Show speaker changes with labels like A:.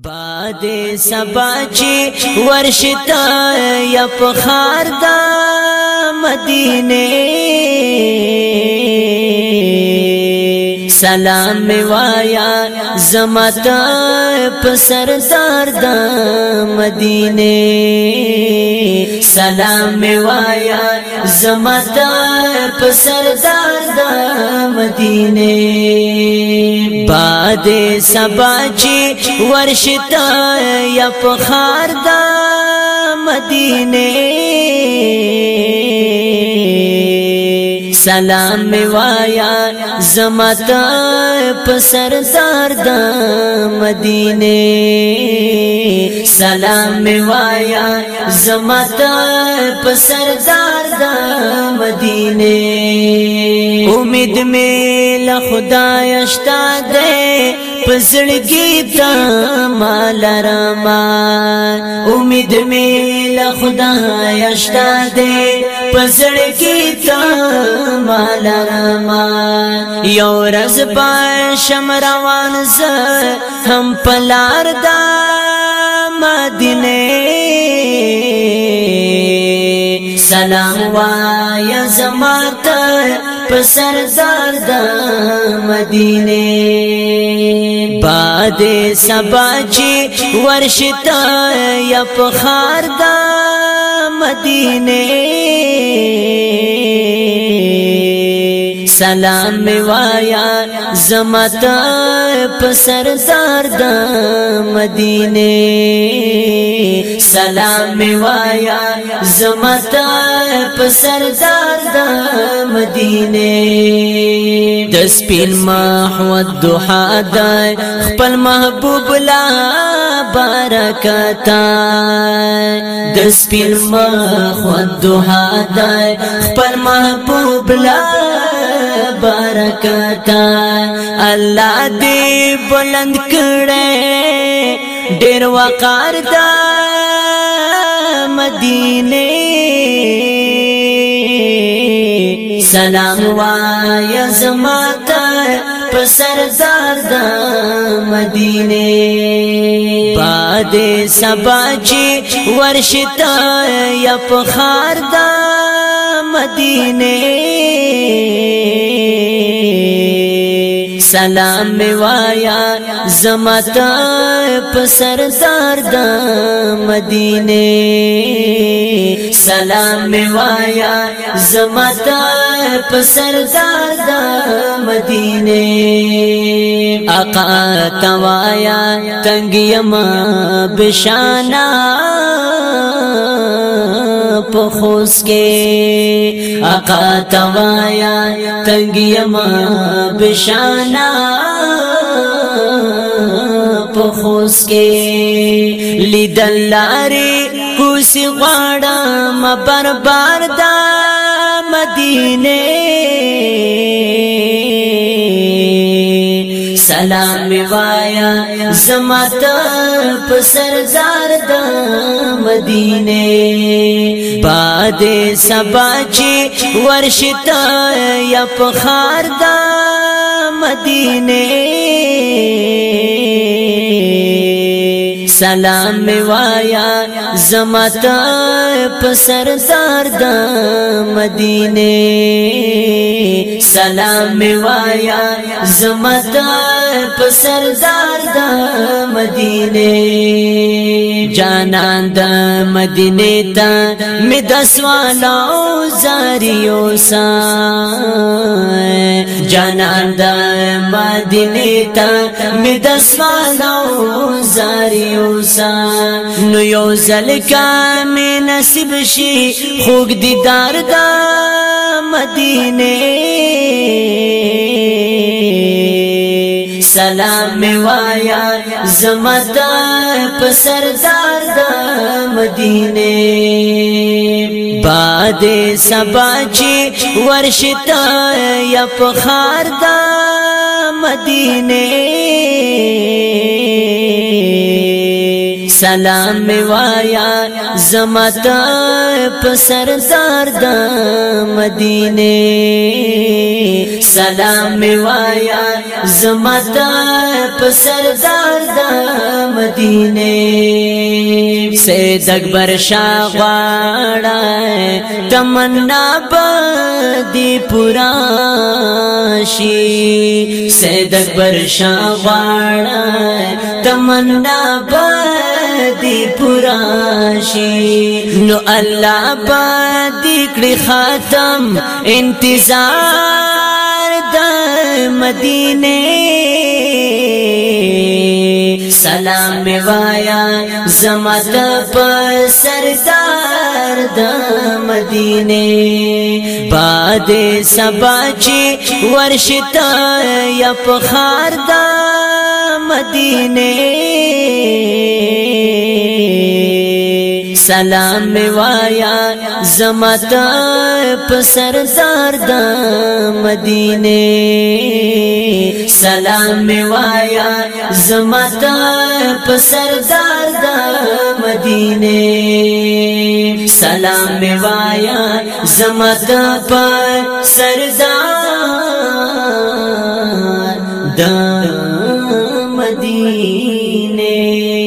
A: باد سبا چې ورشتا یا په خار دا مدینه سلام می وایا زمتا په سردار د مدینه سلام می وایا زمتا په سردار د مدینه باد سبا چی ورشتا یا په خار د مدینه سلام می وایا زمات پر سردار د مدینه سلام می وایا زمات پر سردار د مدینه امید می له خدای شتا ده پسړګي تا مال رما امید می له خدای شتا دې پسړګي تا مال رما یو رز پر شم روان ز هم پلار دا مدینه سلام وایا زماته پسر زار د مدینه باد سبا چې ورشتا یا په خار دا مدینه سلام می وایا زمت په سردار د مدینه سلام می وایا زمت په سردار د مدینه د سپین محو دوحا د خپل محبوب لا برکتا د سپین محو دوحا د خپل محبوب لا برکتا الله دې بلند کړي ډېر وقار دا مدینه سلام وایا زماتا پر سردار دا مدینه باد سبا چی ورشتا یا پخار دا مدینه سلام می وایا زمتا په سردار د مدینه سلام می وایا زمتا په سردار د مدینه آقا توایا تنگیما بشانا په خوس کې اقا توایا تنگی ما بشانا په خوس کې لیدل لارې کوسي غواړم بربار دا مدینه سلام می وایا زمات پر سردار د مدینه باد سبا چی ورشت یا پخار د مدینه سلام وایا زمات په سردار د مدینه سلام وایا زمات په سردار د مدینه جانان د مدینه ته می د سوالو زاریو سا جانان د مدینه ته می د سوالو زاریو سا نو یو زلکا می نصیب شي خوګ دیدار د مدینه سلام می وایا زمدا په سردار د مدینه باد سبا چې ورشتا یا په خار د مدینه سلام می وایا زمتا په سردار د مدینه سلام می وایا زمتا په سردار د مدینه سید اکبر شاه غواړه تمنا بدی پورا شي سید اکبر شاه غواړه تمنا بدی پورا شي نو الله بدی کړي خاتم انتظار د مدینه سلام می وایا زما د پر سردار د مدینه باد سبا چی ورشت یا فخر د مدینه سلام می وایا زما د پ سردار دا مدینه سلام می وایا زما تا پ سردار دا مدینه سلام می وایا زما تا پ سردار دا مدینه